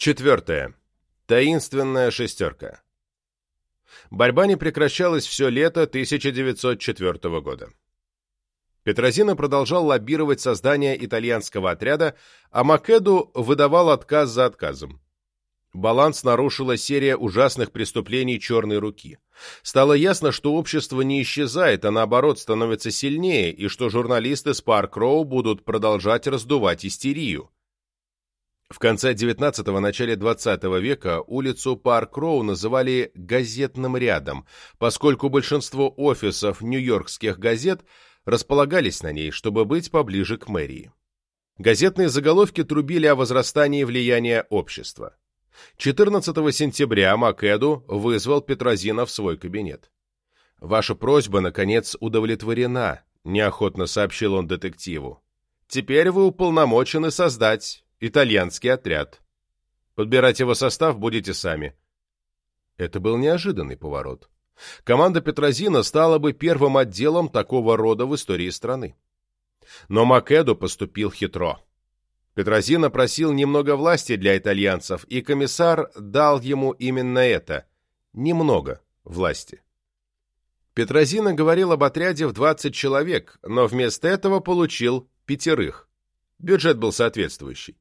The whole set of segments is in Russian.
Четвертое. Таинственная шестерка. Борьба не прекращалась все лето 1904 года. Петрозино продолжал лоббировать создание итальянского отряда, а Македу выдавал отказ за отказом. Баланс нарушила серия ужасных преступлений черной руки. Стало ясно, что общество не исчезает, а наоборот становится сильнее, и что журналисты с Парк-Роу будут продолжать раздувать истерию. В конце XIX – начале XX века улицу Парк-Роу называли «газетным рядом», поскольку большинство офисов нью-йоркских газет располагались на ней, чтобы быть поближе к мэрии. Газетные заголовки трубили о возрастании влияния общества. 14 сентября Македу вызвал Петрозино в свой кабинет. «Ваша просьба, наконец, удовлетворена», – неохотно сообщил он детективу. «Теперь вы уполномочены создать итальянский отряд. Подбирать его состав будете сами». Это был неожиданный поворот. Команда Петрозина стала бы первым отделом такого рода в истории страны. Но Македу поступил хитро. Петрозина просил немного власти для итальянцев, и комиссар дал ему именно это – немного власти. Петрозина говорил об отряде в 20 человек, но вместо этого получил пятерых. Бюджет был соответствующий.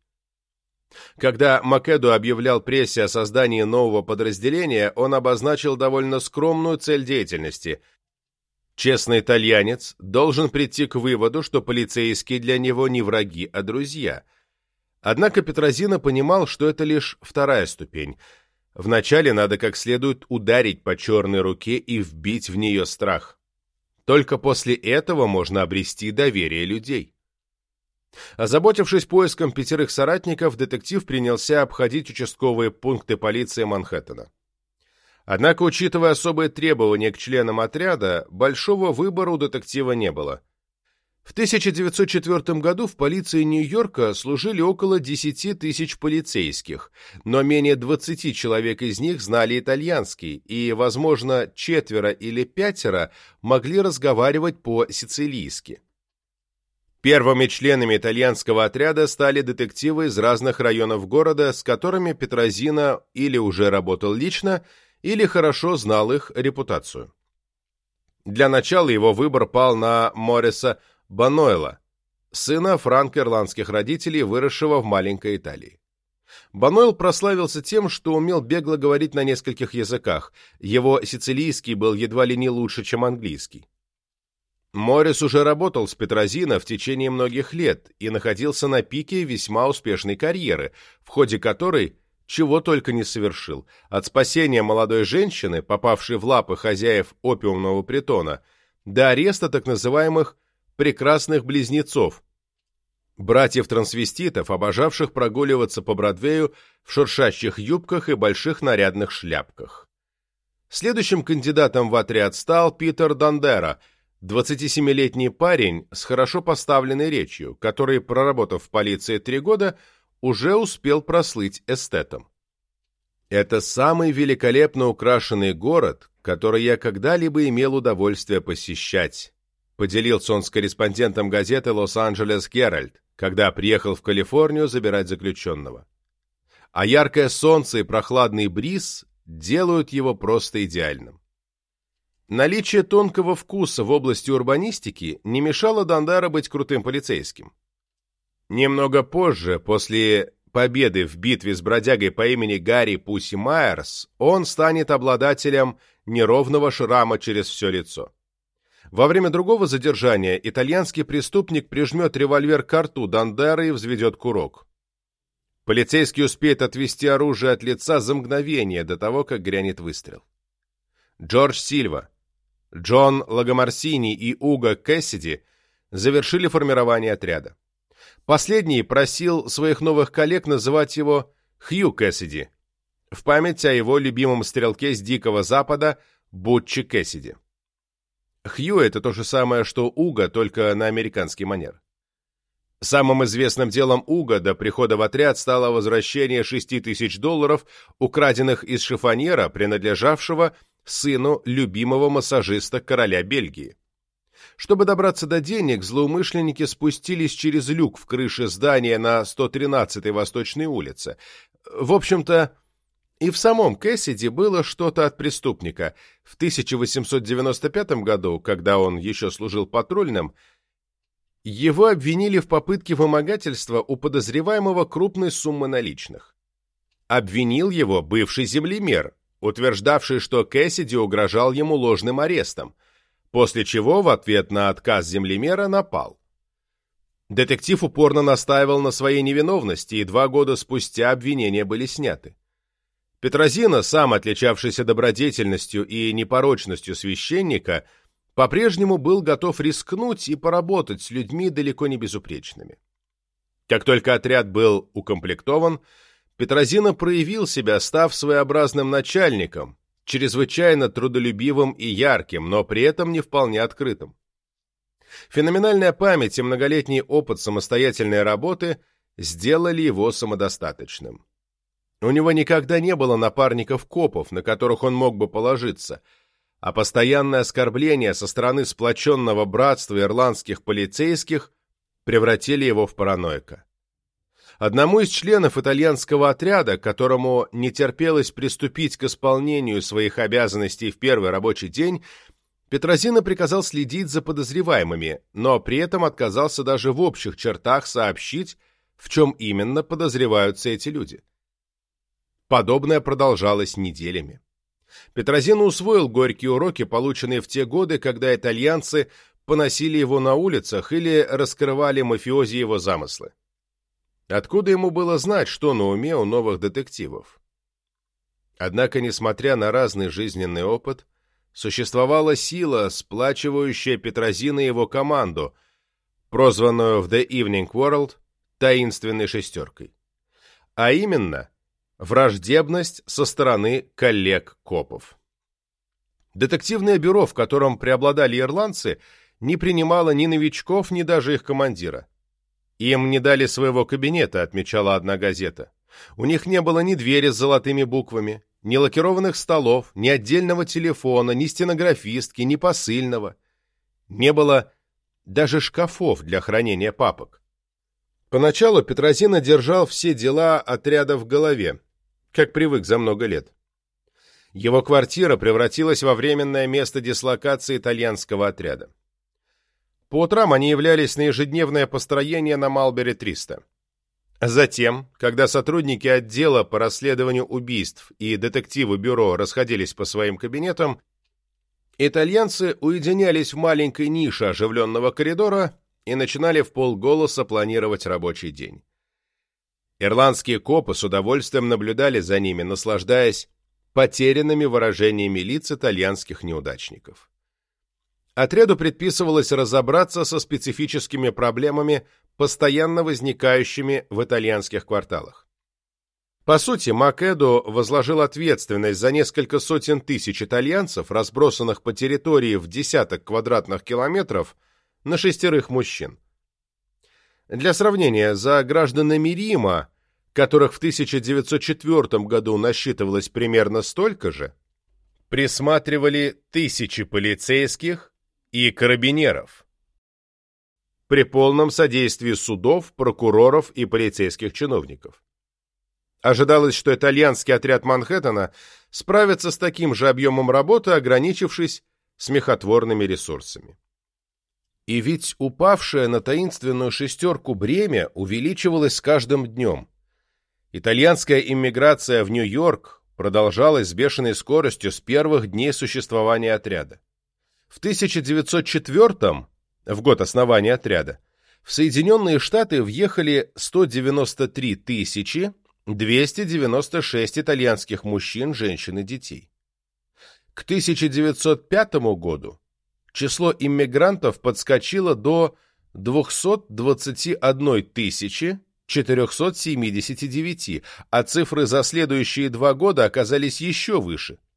Когда Македу объявлял прессе о создании нового подразделения, он обозначил довольно скромную цель деятельности. Честный итальянец должен прийти к выводу, что полицейские для него не враги, а друзья. Однако Петрозина понимал, что это лишь вторая ступень. Вначале надо как следует ударить по черной руке и вбить в нее страх. Только после этого можно обрести доверие людей. Озаботившись поиском пятерых соратников, детектив принялся обходить участковые пункты полиции Манхэттена. Однако, учитывая особые требования к членам отряда, большого выбора у детектива не было. В 1904 году в полиции Нью-Йорка служили около 10 тысяч полицейских, но менее 20 человек из них знали итальянский, и, возможно, четверо или пятеро могли разговаривать по-сицилийски. Первыми членами итальянского отряда стали детективы из разных районов города, с которыми Петрозина или уже работал лично, или хорошо знал их репутацию. Для начала его выбор пал на Мориса Банойла, сына франко-ирландских родителей, выросшего в маленькой Италии. Банойл прославился тем, что умел бегло говорить на нескольких языках, его сицилийский был едва ли не лучше, чем английский. Моррис уже работал с Петрозино в течение многих лет и находился на пике весьма успешной карьеры, в ходе которой чего только не совершил, от спасения молодой женщины, попавшей в лапы хозяев опиумного притона, до ареста так называемых «прекрасных близнецов», братьев-трансвеститов, обожавших прогуливаться по Бродвею в шуршащих юбках и больших нарядных шляпках. Следующим кандидатом в отряд стал Питер Дондера – 27-летний парень с хорошо поставленной речью, который, проработав в полиции три года, уже успел прослыть эстетом. Это самый великолепно украшенный город, который я когда-либо имел удовольствие посещать, поделился он с корреспондентом газеты «Лос-Анджелес Геральд», когда приехал в Калифорнию забирать заключенного. А яркое солнце и прохладный бриз делают его просто идеальным. Наличие тонкого вкуса в области урбанистики не мешало Дандара быть крутым полицейским. Немного позже, после победы в битве с бродягой по имени Гарри Пусси Майерс, он станет обладателем неровного шрама через все лицо. Во время другого задержания итальянский преступник прижмет револьвер к рту Дандера и взведет курок. Полицейский успеет отвести оружие от лица за мгновение до того, как грянет выстрел. Джордж Сильва, Джон Лагомарсини и Уго Кэссиди завершили формирование отряда. Последний просил своих новых коллег называть его Хью Кэссиди в память о его любимом стрелке с Дикого Запада Бутчи Кэссиди. Хью — это то же самое, что Уго, только на американский манер. Самым известным делом Уга до прихода в отряд стало возвращение 6 тысяч долларов, украденных из шифоньера, принадлежавшего сыну любимого массажиста короля Бельгии. Чтобы добраться до денег, злоумышленники спустились через люк в крыше здания на 113-й Восточной улице. В общем-то, и в самом Кэссиди было что-то от преступника. В 1895 году, когда он еще служил патрульным, его обвинили в попытке вымогательства у подозреваемого крупной суммы наличных. Обвинил его бывший землемер, утверждавший, что Кэссиди угрожал ему ложным арестом, после чего в ответ на отказ землемера напал. Детектив упорно настаивал на своей невиновности, и два года спустя обвинения были сняты. Петрозина, сам отличавшийся добродетельностью и непорочностью священника, по-прежнему был готов рискнуть и поработать с людьми далеко не безупречными. Как только отряд был укомплектован, Петрозина проявил себя, став своеобразным начальником, чрезвычайно трудолюбивым и ярким, но при этом не вполне открытым. Феноменальная память и многолетний опыт самостоятельной работы сделали его самодостаточным. У него никогда не было напарников-копов, на которых он мог бы положиться, а постоянное оскорбление со стороны сплоченного братства ирландских полицейских превратили его в параноика. Одному из членов итальянского отряда, которому не терпелось приступить к исполнению своих обязанностей в первый рабочий день, Петрозина приказал следить за подозреваемыми, но при этом отказался даже в общих чертах сообщить, в чем именно подозреваются эти люди. Подобное продолжалось неделями. Петрозина усвоил горькие уроки, полученные в те годы, когда итальянцы поносили его на улицах или раскрывали мафиози его замыслы. Откуда ему было знать, что на уме у новых детективов? Однако, несмотря на разный жизненный опыт, существовала сила, сплачивающая Петрозина и его команду, прозванную в The Evening World «таинственной шестеркой». А именно, враждебность со стороны коллег-копов. Детективное бюро, в котором преобладали ирландцы, не принимало ни новичков, ни даже их командира. Им не дали своего кабинета, отмечала одна газета. У них не было ни двери с золотыми буквами, ни лакированных столов, ни отдельного телефона, ни стенографистки, ни посыльного. Не было даже шкафов для хранения папок. Поначалу Петрозина держал все дела отряда в голове, как привык за много лет. Его квартира превратилась во временное место дислокации итальянского отряда. По утрам они являлись на ежедневное построение на Малбери-300. Затем, когда сотрудники отдела по расследованию убийств и детективы бюро расходились по своим кабинетам, итальянцы уединялись в маленькой нише оживленного коридора и начинали в полголоса планировать рабочий день. Ирландские копы с удовольствием наблюдали за ними, наслаждаясь потерянными выражениями лиц итальянских неудачников. Отряду предписывалось разобраться со специфическими проблемами, постоянно возникающими в итальянских кварталах. По сути, Макэдо возложил ответственность за несколько сотен тысяч итальянцев, разбросанных по территории в десяток квадратных километров, на шестерых мужчин. Для сравнения, за гражданами Рима, которых в 1904 году насчитывалось примерно столько же, присматривали тысячи полицейских и карабинеров при полном содействии судов, прокуроров и полицейских чиновников. Ожидалось, что итальянский отряд Манхэттена справится с таким же объемом работы, ограничившись смехотворными ресурсами. И ведь упавшее на таинственную шестерку бремя увеличивалось с каждым днем. Итальянская иммиграция в Нью-Йорк продолжалась с бешеной скоростью с первых дней существования отряда. В 1904 в год основания отряда, в Соединенные Штаты въехали 193 тысячи 296 итальянских мужчин, женщин и детей. К 1905 году число иммигрантов подскочило до 221 тысячи 479, а цифры за следующие два года оказались еще выше –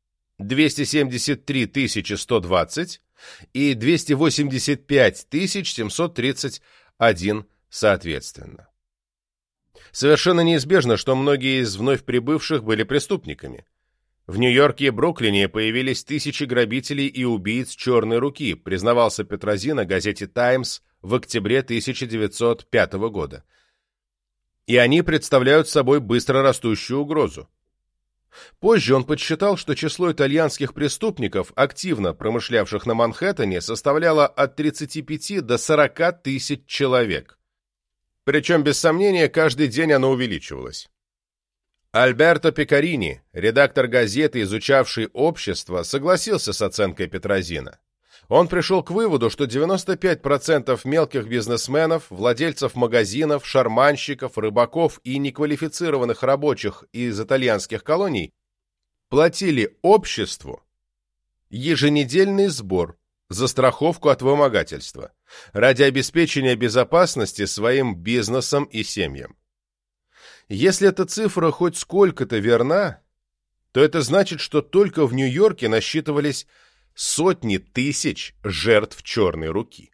273 120 и 285 731 соответственно. Совершенно неизбежно, что многие из вновь прибывших были преступниками. В Нью-Йорке и Бруклине появились тысячи грабителей и убийц черной руки, признавался Петрозина газете «Таймс» в октябре 1905 года. и они представляют собой быстро растущую угрозу. Позже он подсчитал, что число итальянских преступников, активно промышлявших на Манхэттене, составляло от 35 до 40 тысяч человек. Причем, без сомнения, каждый день оно увеличивалось. Альберто Пекарини, редактор газеты, изучавший общество, согласился с оценкой Петрозина. Он пришел к выводу, что 95% мелких бизнесменов, владельцев магазинов, шарманщиков, рыбаков и неквалифицированных рабочих из итальянских колоний платили обществу еженедельный сбор за страховку от вымогательства ради обеспечения безопасности своим бизнесом и семьям. Если эта цифра хоть сколько-то верна, то это значит, что только в Нью-Йорке насчитывались сотни тысяч жертв черной руки.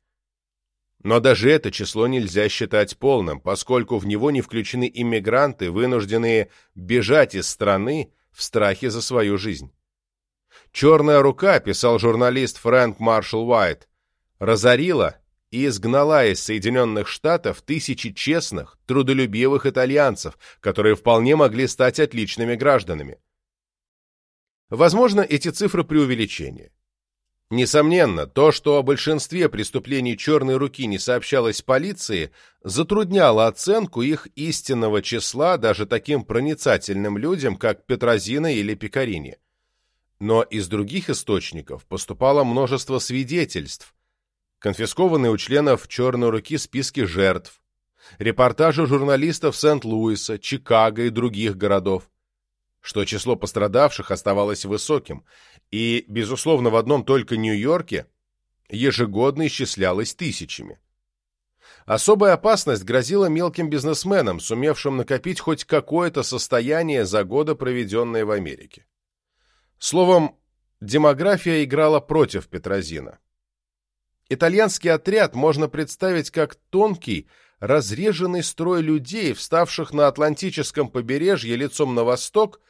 Но даже это число нельзя считать полным, поскольку в него не включены иммигранты, вынужденные бежать из страны в страхе за свою жизнь. «Черная рука», — писал журналист Фрэнк Маршалл Уайт, разорила и изгнала из Соединенных Штатов тысячи честных, трудолюбивых итальянцев, которые вполне могли стать отличными гражданами. Возможно, эти цифры преувеличения. Несомненно, то, что о большинстве преступлений черной руки не сообщалось полиции, затрудняло оценку их истинного числа даже таким проницательным людям, как Петрозина или Пикарини. Но из других источников поступало множество свидетельств, конфискованные у членов черной руки списки жертв, репортажи журналистов Сент-Луиса, Чикаго и других городов, что число пострадавших оставалось высоким, и, безусловно, в одном только Нью-Йорке ежегодно исчислялось тысячами. Особая опасность грозила мелким бизнесменам, сумевшим накопить хоть какое-то состояние за годы, проведенные в Америке. Словом, демография играла против Петрозина. Итальянский отряд можно представить как тонкий, разреженный строй людей, вставших на Атлантическом побережье лицом на восток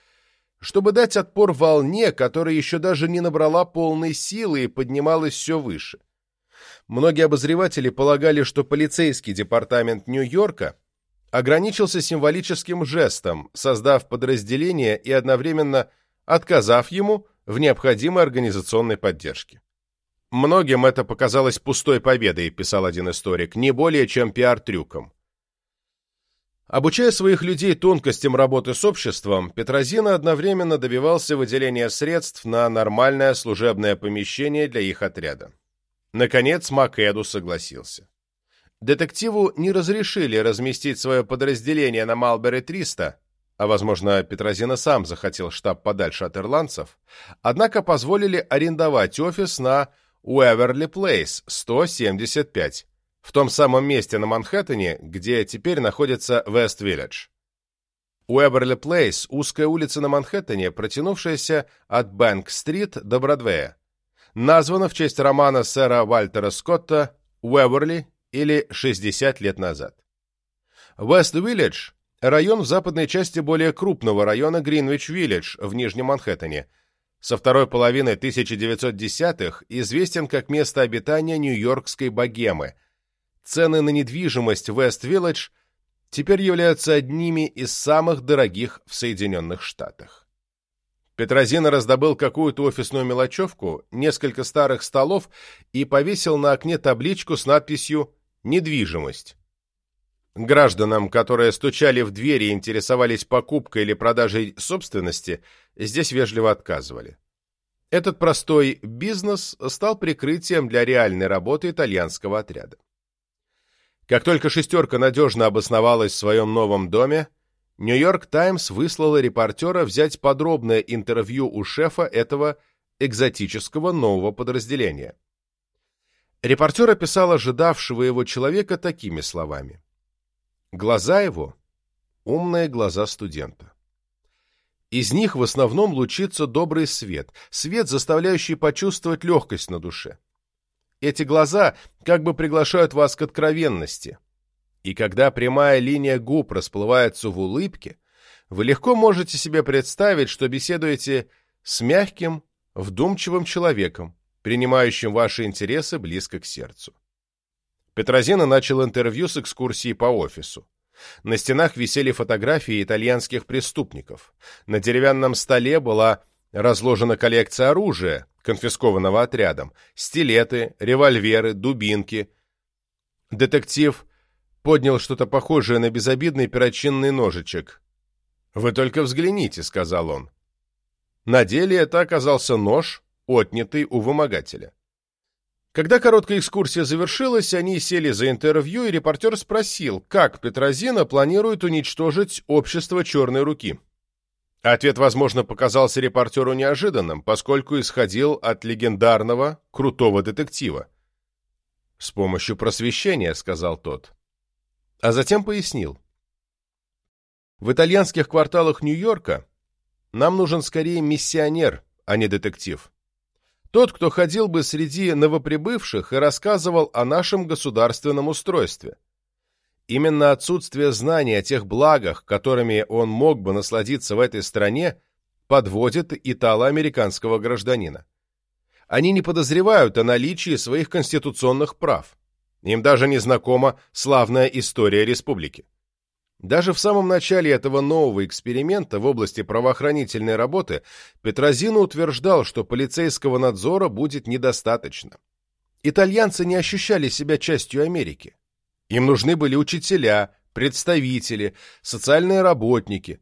чтобы дать отпор волне, которая еще даже не набрала полной силы и поднималась все выше. Многие обозреватели полагали, что полицейский департамент Нью-Йорка ограничился символическим жестом, создав подразделение и одновременно отказав ему в необходимой организационной поддержке. Многим это показалось пустой победой, писал один историк, не более чем пиар-трюком. Обучая своих людей тонкостям работы с обществом, Петрозина одновременно добивался выделения средств на нормальное служебное помещение для их отряда. Наконец Макэду согласился. Детективу не разрешили разместить свое подразделение на Малбери-300, а, возможно, Петрозино сам захотел штаб подальше от ирландцев, однако позволили арендовать офис на Уэверли Плейс 175, в том самом месте на Манхэттене, где теперь находится Вест-Виллидж. Уэверли Плейс – узкая улица на Манхэттене, протянувшаяся от Бэнк-стрит до Бродвея. Названа в честь романа сэра Вальтера Скотта «Уэверли» или «60 лет назад». Вест-Виллидж – район в западной части более крупного района Гринвич-Виллидж в Нижнем Манхэттене. Со второй половины 1910-х известен как место обитания нью-йоркской богемы – цены на недвижимость в Вест-Вилледж теперь являются одними из самых дорогих в Соединенных Штатах. Петрозина раздобыл какую-то офисную мелочевку, несколько старых столов и повесил на окне табличку с надписью «Недвижимость». Гражданам, которые стучали в двери и интересовались покупкой или продажей собственности, здесь вежливо отказывали. Этот простой бизнес стал прикрытием для реальной работы итальянского отряда. Как только «шестерка» надежно обосновалась в своем новом доме, «Нью-Йорк Таймс» выслала репортера взять подробное интервью у шефа этого экзотического нового подразделения. Репортер описал ожидавшего его человека такими словами. Глаза его — умные глаза студента. Из них в основном лучится добрый свет, свет, заставляющий почувствовать легкость на душе. Эти глаза как бы приглашают вас к откровенности. И когда прямая линия губ расплывается в улыбке, вы легко можете себе представить, что беседуете с мягким, вдумчивым человеком, принимающим ваши интересы близко к сердцу. Петрозина начал интервью с экскурсии по офису. На стенах висели фотографии итальянских преступников. На деревянном столе была разложена коллекция оружия, конфискованного отрядом, стилеты, револьверы, дубинки. Детектив поднял что-то похожее на безобидный перочинный ножичек. «Вы только взгляните», — сказал он. На деле это оказался нож, отнятый у вымогателя. Когда короткая экскурсия завершилась, они сели за интервью, и репортер спросил, как Петрозина планирует уничтожить общество «Черной руки». Ответ, возможно, показался репортеру неожиданным, поскольку исходил от легендарного, крутого детектива. «С помощью просвещения», — сказал тот. А затем пояснил. «В итальянских кварталах Нью-Йорка нам нужен скорее миссионер, а не детектив. Тот, кто ходил бы среди новоприбывших и рассказывал о нашем государственном устройстве. Именно отсутствие знания о тех благах, которыми он мог бы насладиться в этой стране, подводит итало-американского гражданина. Они не подозревают о наличии своих конституционных прав. Им даже не знакома славная история республики. Даже в самом начале этого нового эксперимента в области правоохранительной работы Петрозино утверждал, что полицейского надзора будет недостаточно. Итальянцы не ощущали себя частью Америки. Им нужны были учителя, представители, социальные работники.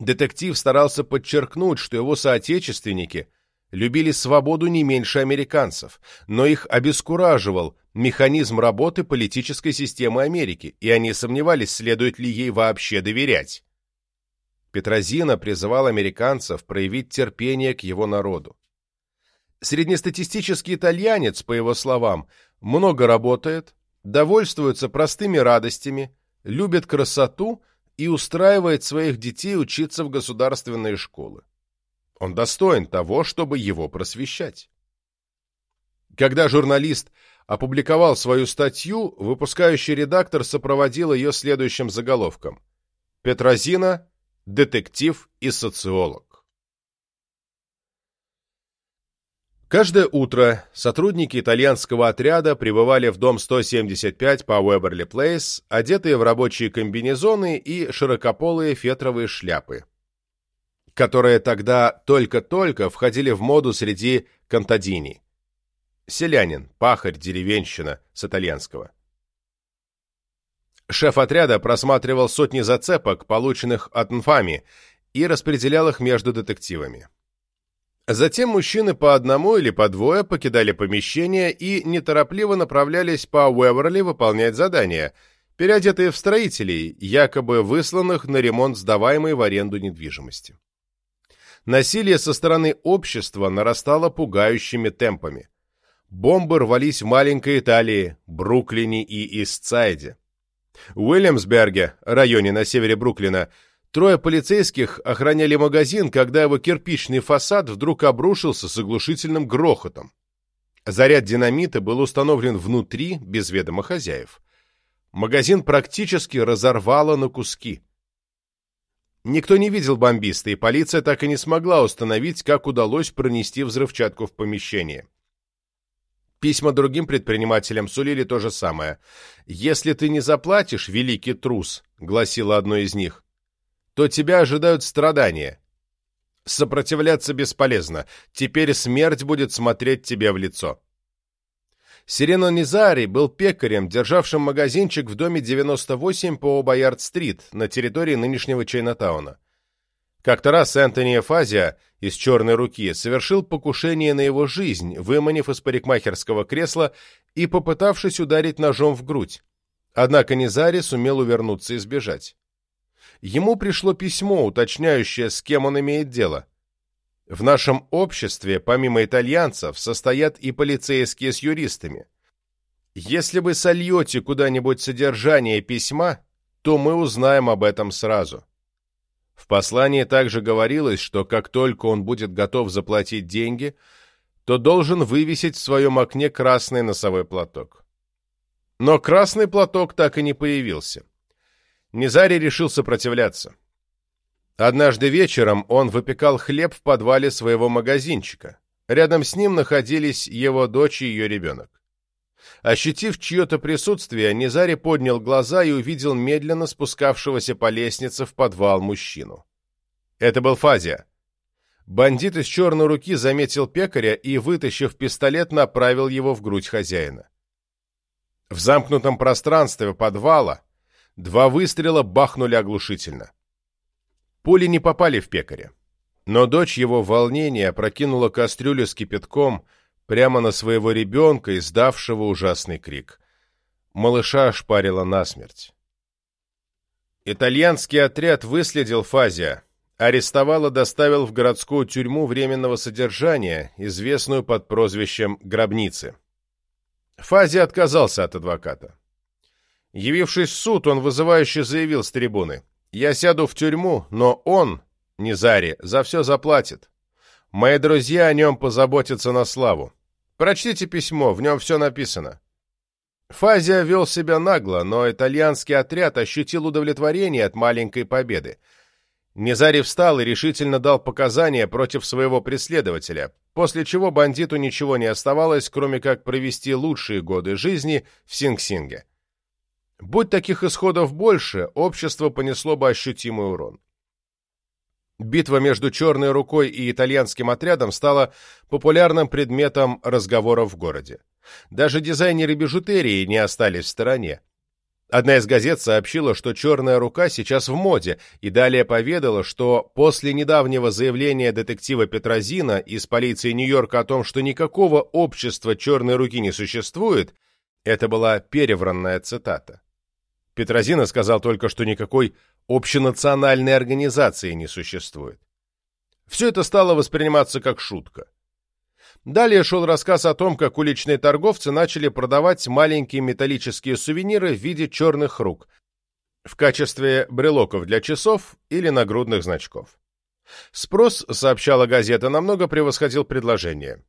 Детектив старался подчеркнуть, что его соотечественники любили свободу не меньше американцев, но их обескураживал механизм работы политической системы Америки, и они сомневались, следует ли ей вообще доверять. Петрозина призывал американцев проявить терпение к его народу. Среднестатистический итальянец, по его словам, много работает, довольствуется простыми радостями, любит красоту и устраивает своих детей учиться в государственные школы. Он достоин того, чтобы его просвещать. Когда журналист опубликовал свою статью, выпускающий редактор сопроводил ее следующим заголовком «Петрозина. Детектив и социолог». Каждое утро сотрудники итальянского отряда прибывали в дом 175 по Уэберли Плейс, одетые в рабочие комбинезоны и широкополые фетровые шляпы которые тогда только-только входили в моду среди кантадини. Селянин, пахарь, деревенщина с итальянского. Шеф отряда просматривал сотни зацепок, полученных от Нфами, и распределял их между детективами. Затем мужчины по одному или по двое покидали помещение и неторопливо направлялись по Уэверли выполнять задания, переодетые в строителей, якобы высланных на ремонт сдаваемой в аренду недвижимости насилие со стороны общества нарастало пугающими темпами. Бомбы рвались в маленькой Италии, Бруклине и Истсайде. В Уильямсберге, районе на севере Бруклина, трое полицейских охраняли магазин, когда его кирпичный фасад вдруг обрушился с оглушительным грохотом. Заряд динамита был установлен внутри, без ведома хозяев. Магазин практически разорвало на куски. Никто не видел бомбиста, и полиция так и не смогла установить, как удалось пронести взрывчатку в помещение. Письма другим предпринимателям сулили то же самое. «Если ты не заплатишь, великий трус», — гласило одно из них, — «то тебя ожидают страдания. Сопротивляться бесполезно. Теперь смерть будет смотреть тебе в лицо». Сирено Низари был пекарем, державшим магазинчик в доме 98 по Боярд-стрит на территории нынешнего Чайнатауна. Как-то раз Энтони Эфазия из «Черной руки» совершил покушение на его жизнь, выманив из парикмахерского кресла и попытавшись ударить ножом в грудь. Однако Низари сумел увернуться и сбежать. Ему пришло письмо, уточняющее, с кем он имеет дело. В нашем обществе, помимо итальянцев, состоят и полицейские с юристами. Если вы сольете куда-нибудь содержание письма, то мы узнаем об этом сразу. В послании также говорилось, что как только он будет готов заплатить деньги, то должен вывесить в своем окне красный носовой платок. Но красный платок так и не появился. Низари решил сопротивляться. Однажды вечером он выпекал хлеб в подвале своего магазинчика. Рядом с ним находились его дочь и ее ребенок. Ощутив чье-то присутствие, Низари поднял глаза и увидел медленно спускавшегося по лестнице в подвал мужчину. Это был Фазия. Бандит из черной руки заметил пекаря и, вытащив пистолет, направил его в грудь хозяина. В замкнутом пространстве подвала два выстрела бахнули оглушительно. Пули не попали в пекаря. Но дочь его в волнении опрокинула кастрюлю с кипятком прямо на своего ребенка, издавшего ужасный крик. Малыша ошпарила насмерть. Итальянский отряд выследил Фазия, арестовал и доставил в городскую тюрьму временного содержания, известную под прозвищем «Гробницы». Фази отказался от адвоката. Явившись в суд, он вызывающе заявил с трибуны, «Я сяду в тюрьму, но он, Низари, за все заплатит. Мои друзья о нем позаботятся на славу. Прочтите письмо, в нем все написано». Фазия вел себя нагло, но итальянский отряд ощутил удовлетворение от маленькой победы – Незари встал и решительно дал показания против своего преследователя, после чего бандиту ничего не оставалось, кроме как провести лучшие годы жизни в Синг-Синге. Будь таких исходов больше, общество понесло бы ощутимый урон. Битва между «Черной рукой» и итальянским отрядом стала популярным предметом разговоров в городе. Даже дизайнеры бижутерии не остались в стороне. Одна из газет сообщила, что «Черная рука» сейчас в моде, и далее поведала, что после недавнего заявления детектива Петрозина из полиции Нью-Йорка о том, что никакого общества «Черной руки» не существует, это была перевранная цитата. Петрозина сказал только, что никакой общенациональной организации не существует. Все это стало восприниматься как шутка. Далее шел рассказ о том, как уличные торговцы начали продавать маленькие металлические сувениры в виде черных рук в качестве брелоков для часов или нагрудных значков. Спрос, сообщала газета, намного превосходил предложение.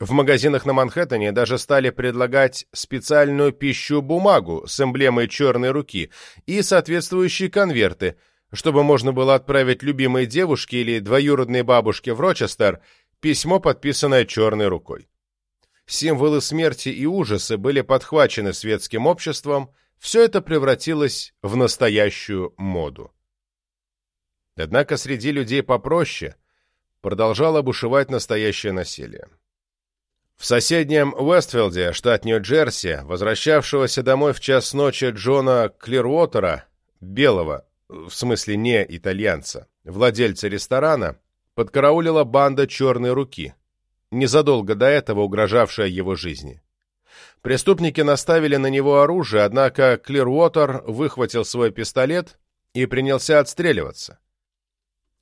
В магазинах на Манхэттене даже стали предлагать специальную пищу-бумагу с эмблемой черной руки и соответствующие конверты, чтобы можно было отправить любимой девушке или двоюродной бабушке в Рочестер – Письмо, подписанное черной рукой. Символы смерти и ужаса были подхвачены светским обществом, все это превратилось в настоящую моду. Однако среди людей попроще продолжало бушевать настоящее насилие. В соседнем Уэстфилде, штат Нью-Джерси, возвращавшегося домой в час ночи Джона Клирвотера, белого, в смысле не итальянца, владельца ресторана, подкараулила банда «Черной руки», незадолго до этого угрожавшая его жизни. Преступники наставили на него оружие, однако Клирвотер выхватил свой пистолет и принялся отстреливаться.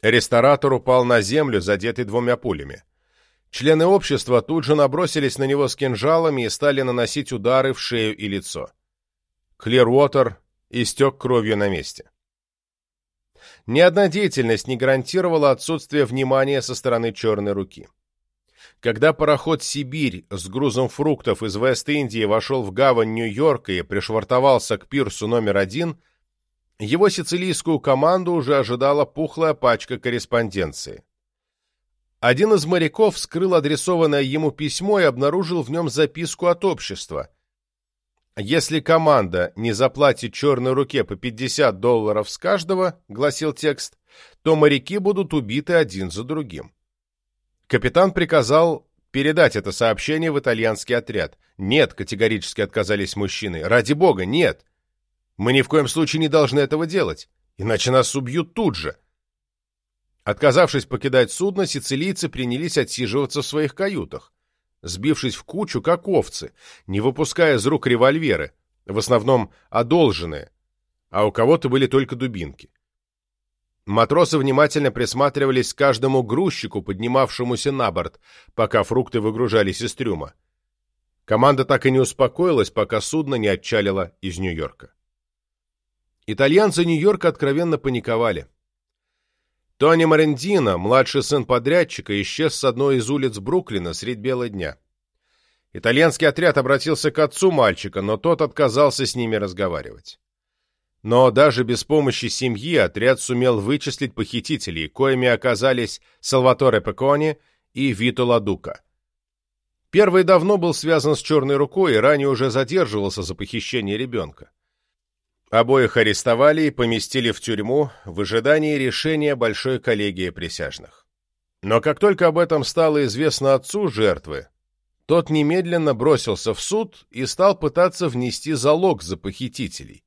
Ресторатор упал на землю, задетый двумя пулями. Члены общества тут же набросились на него с кинжалами и стали наносить удары в шею и лицо. Клирвотер истек кровью на месте. Ни одна деятельность не гарантировала отсутствие внимания со стороны черной руки. Когда пароход «Сибирь» с грузом фруктов из Вест-Индии вошел в гавань Нью-Йорка и пришвартовался к пирсу номер один, его сицилийскую команду уже ожидала пухлая пачка корреспонденции. Один из моряков вскрыл адресованное ему письмо и обнаружил в нем записку от общества – «Если команда не заплатит черной руке по 50 долларов с каждого, — гласил текст, — то моряки будут убиты один за другим». Капитан приказал передать это сообщение в итальянский отряд. «Нет», — категорически отказались мужчины, — «ради бога, нет! Мы ни в коем случае не должны этого делать, иначе нас убьют тут же». Отказавшись покидать судно, сицилийцы принялись отсиживаться в своих каютах сбившись в кучу, как овцы, не выпуская из рук револьверы, в основном одолженные, а у кого-то были только дубинки. Матросы внимательно присматривались к каждому грузчику, поднимавшемуся на борт, пока фрукты выгружались из трюма. Команда так и не успокоилась, пока судно не отчалило из Нью-Йорка. Итальянцы Нью-Йорка откровенно паниковали. Тони Марендино, младший сын подрядчика, исчез с одной из улиц Бруклина средь бела дня. Итальянский отряд обратился к отцу мальчика, но тот отказался с ними разговаривать. Но даже без помощи семьи отряд сумел вычислить похитителей, коими оказались Салваторе Пекони и Вито Ладука. Первый давно был связан с черной рукой и ранее уже задерживался за похищение ребенка. Обоих арестовали и поместили в тюрьму в ожидании решения Большой коллегии присяжных. Но как только об этом стало известно отцу жертвы, тот немедленно бросился в суд и стал пытаться внести залог за похитителей.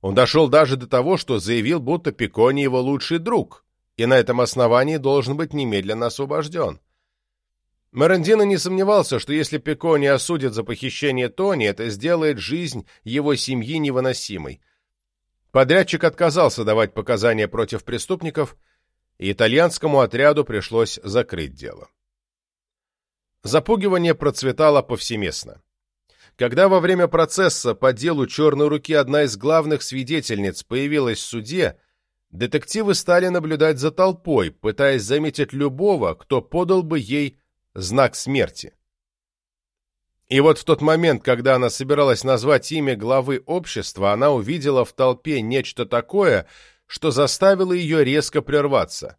Он дошел даже до того, что заявил, будто Пикони его лучший друг, и на этом основании должен быть немедленно освобожден. Марандино не сомневался, что если Пикони осудит за похищение Тони, это сделает жизнь его семьи невыносимой. Подрядчик отказался давать показания против преступников, и итальянскому отряду пришлось закрыть дело. Запугивание процветало повсеместно. Когда во время процесса по делу «Черной руки» одна из главных свидетельниц появилась в суде, детективы стали наблюдать за толпой, пытаясь заметить любого, кто подал бы ей знак смерти. И вот в тот момент, когда она собиралась назвать имя главы общества, она увидела в толпе нечто такое, что заставило ее резко прерваться.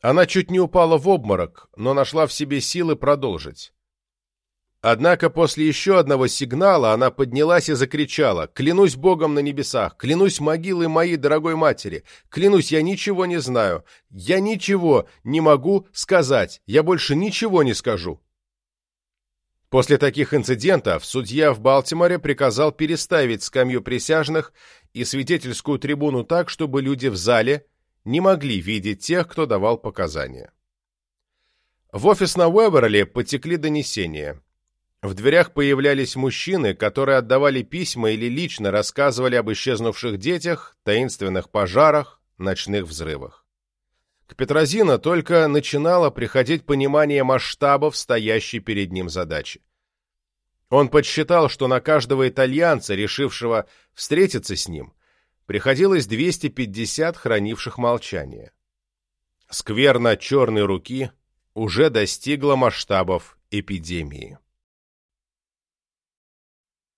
Она чуть не упала в обморок, но нашла в себе силы продолжить. Однако после еще одного сигнала она поднялась и закричала «Клянусь Богом на небесах! Клянусь могилой моей дорогой матери! Клянусь, я ничего не знаю! Я ничего не могу сказать! Я больше ничего не скажу!» После таких инцидентов судья в Балтиморе приказал переставить скамью присяжных и свидетельскую трибуну так, чтобы люди в зале не могли видеть тех, кто давал показания. В офис на Уэберли потекли донесения. В дверях появлялись мужчины, которые отдавали письма или лично рассказывали об исчезнувших детях, таинственных пожарах, ночных взрывах. К Петрозино только начинало приходить понимание масштабов стоящей перед ним задачи. Он подсчитал, что на каждого итальянца, решившего встретиться с ним, приходилось 250 хранивших молчание. Скверна черной руки уже достигла масштабов эпидемии.